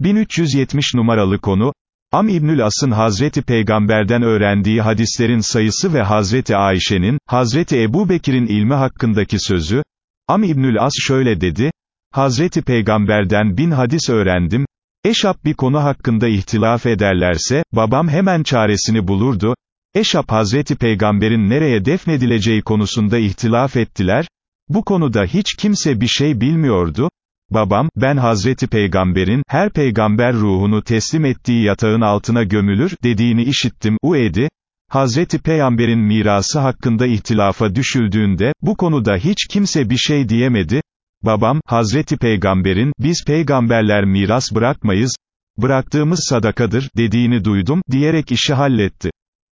1370 numaralı konu, Am İbnül As'ın Hazreti Peygamber'den öğrendiği hadislerin sayısı ve Hazreti Ayşe'nin, Hazreti Ebu Bekir'in ilmi hakkındaki sözü, Am İbnül As şöyle dedi, Hazreti Peygamber'den bin hadis öğrendim, Eşap bir konu hakkında ihtilaf ederlerse, babam hemen çaresini bulurdu, Eşap Hazreti Peygamber'in nereye defnedileceği konusunda ihtilaf ettiler, bu konuda hiç kimse bir şey bilmiyordu, babam, ben Hazreti Peygamber'in, her peygamber ruhunu teslim ettiği yatağın altına gömülür, dediğini işittim, Uedi, Hazreti Peygamber'in mirası hakkında ihtilafa düşüldüğünde, bu konuda hiç kimse bir şey diyemedi, babam, Hazreti Peygamber'in, biz peygamberler miras bırakmayız, bıraktığımız sadakadır, dediğini duydum, diyerek işi halletti.